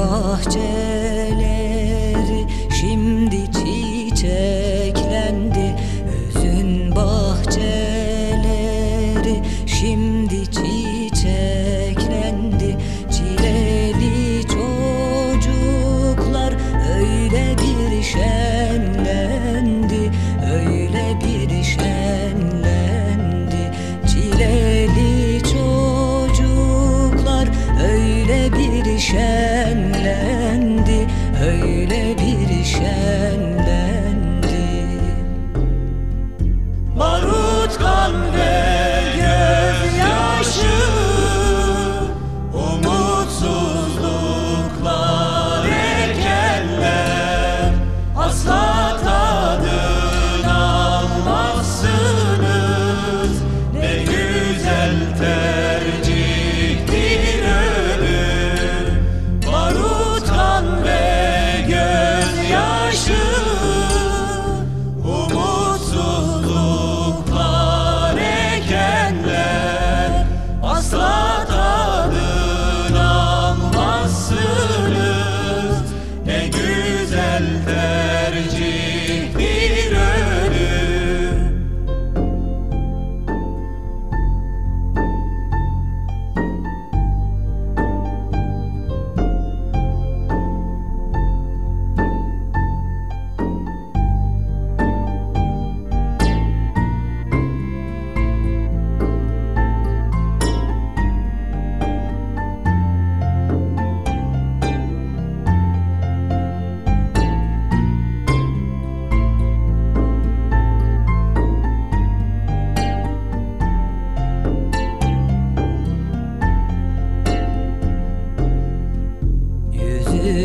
bahçe.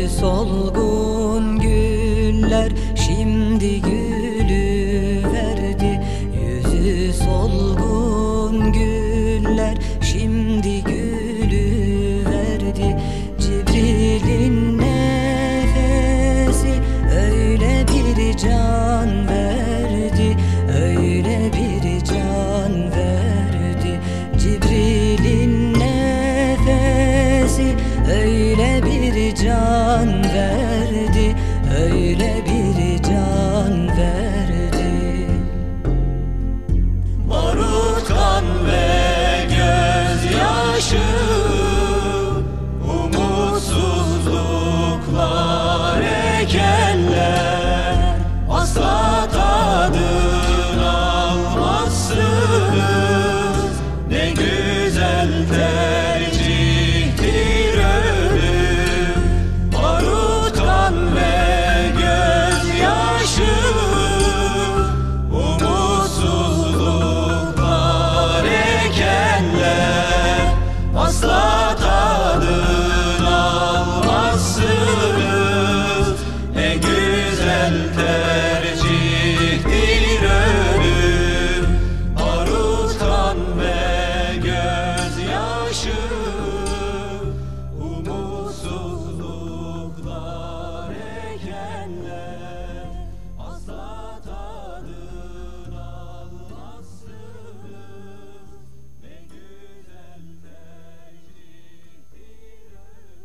Solgun güller şimdi gülü